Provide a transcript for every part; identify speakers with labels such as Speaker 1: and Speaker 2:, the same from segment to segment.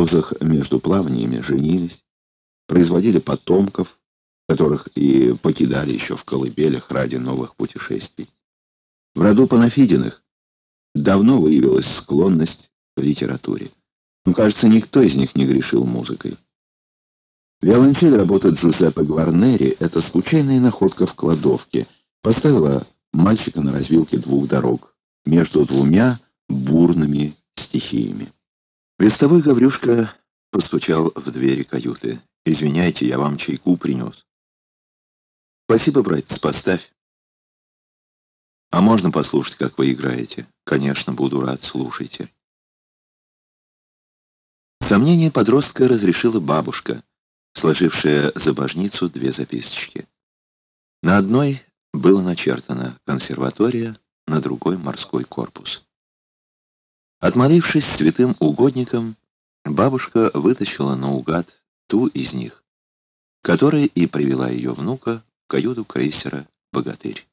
Speaker 1: паузах между плаваниями женились, производили потомков, которых и покидали еще в колыбелях ради новых путешествий. В роду Панафидиных давно выявилась склонность к литературе. Но, кажется, никто из них не грешил музыкой. Виолончель работы Джузеппе Гварнери — это случайная находка в кладовке. Поставила мальчика на развилке двух дорог, между двумя бурными стихиями. Вестовой Гаврюшка постучал в двери каюты. «Извиняйте, я вам чайку принес». «Спасибо, братец, поставь». «А можно послушать, как вы играете?» «Конечно, буду рад, слушайте». Сомнение подростка разрешила бабушка, сложившая за божницу две записочки. На одной было начертано «Консерватория», на другой — «Морской корпус». Отмолившись святым угодником, бабушка вытащила наугад ту из них, которая и привела ее внука в каюту крейсера «Богатырь».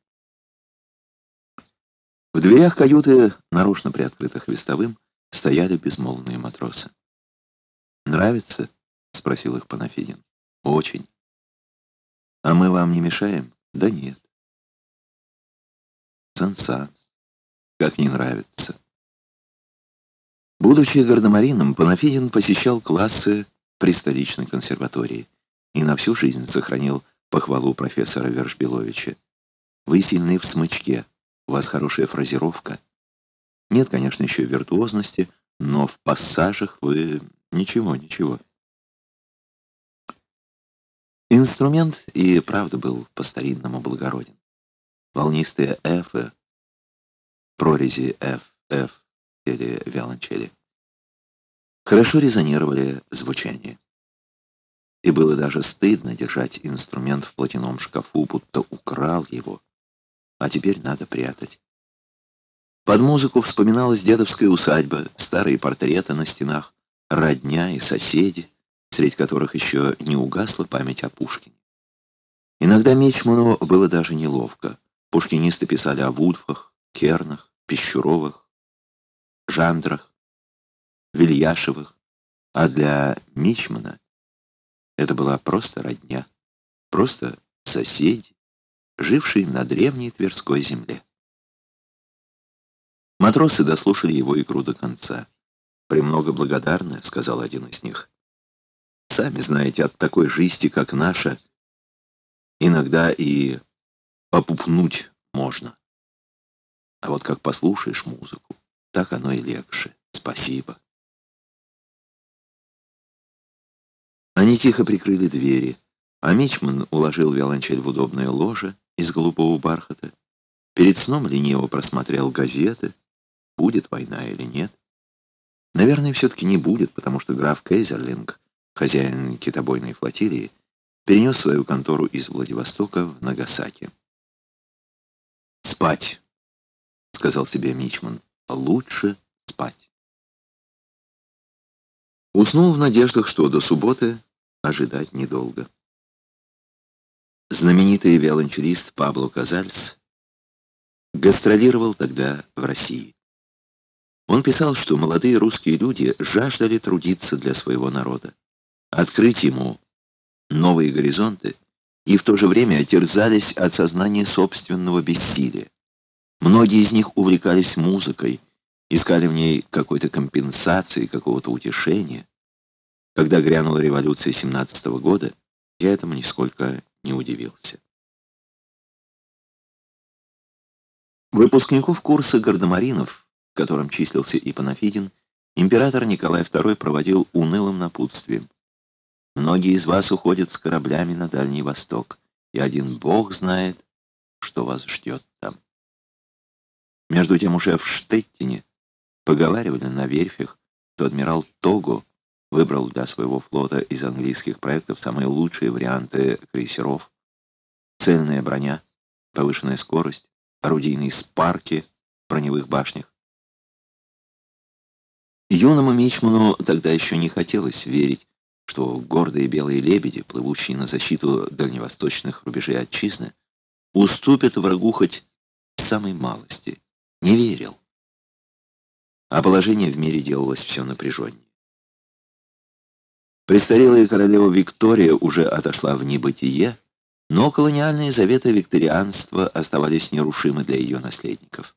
Speaker 1: В дверях каюты, нарочно приоткрытых вестовым, стояли безмолвные матросы. «Нравится?» — спросил их Панафидин. «Очень». «А мы вам не мешаем?» «Да нет». «Сенсанс. Как не нравится». Будучи гардемарином, Панафидин посещал классы при столичной консерватории и на всю жизнь сохранил похвалу профессора Вершбеловича. «Вы сильны в смычке, у вас хорошая фразировка. Нет, конечно, еще виртуозности, но в пассажах вы... ничего, ничего». Инструмент и правда был по-старинному благороден. Волнистые эфы, прорези F, F, или виолончели. Хорошо резонировали звучание. И было даже стыдно держать инструмент в платяном шкафу, будто украл его, а теперь надо прятать. Под музыку вспоминалась дедовская усадьба, старые портреты на стенах, родня и соседи, среди которых еще не угасла память о Пушкине. Иногда Мичману было даже неловко. Пушкинисты писали о Вудфах, Кернах, Пищуровых, Жандрах, Вильяшевых, а для Мичмана это была просто родня, просто соседи, жившие на древней Тверской земле. Матросы дослушали его игру до конца. «Премного благодарны», — сказал один из них. «Сами знаете, от такой жизни, как наша, иногда и попупнуть можно. А вот как послушаешь музыку, так оно и легче. Спасибо. Они тихо прикрыли двери, а Мичман уложил виолончель в удобное ложе из голубого бархата. Перед сном лениво просмотрел газеты. Будет война или нет? Наверное, все-таки не будет, потому что граф Кейзерлинг, хозяин китобойной флотилии, перенес свою контору из Владивостока в Нагасаки. «Спать», — сказал себе Мичман лучше спать. Уснул в надеждах, что до субботы ожидать недолго. Знаменитый виолончелист Пабло Казальс гастролировал тогда в России. Он писал, что молодые русские люди жаждали трудиться для своего народа, открыть ему новые горизонты и в то же время терзались от сознания собственного бессилия. Многие из них увлекались музыкой, искали в ней какой-то компенсации, какого-то утешения. Когда грянула революция 17 -го года, я этому нисколько не удивился. Выпускников курса гардемаринов, в котором числился и Панафидин, император Николай II проводил унылым напутствием. Многие из вас уходят с кораблями на Дальний Восток, и один Бог знает, что вас ждет. Между тем уже в Штеттине поговаривали на верфях, что адмирал Того выбрал для своего флота из английских проектов самые лучшие варианты крейсеров. Цельная броня, повышенная скорость, орудийные спарки в броневых башнях. Юному Мичману тогда еще не хотелось верить, что гордые белые лебеди, плывущие на защиту дальневосточных рубежей отчизны, уступят врагу хоть самой малости не верил. А положение в мире делалось все напряженнее. Престарелая королева Виктория уже отошла в небытие, но колониальные заветы викторианства оставались нерушимы для ее наследников.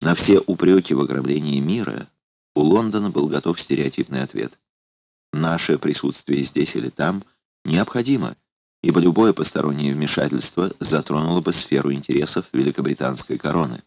Speaker 1: На все упреки в ограблении мира у Лондона был готов стереотипный ответ. Наше присутствие здесь или там необходимо, ибо любое постороннее вмешательство затронуло бы сферу интересов великобританской короны.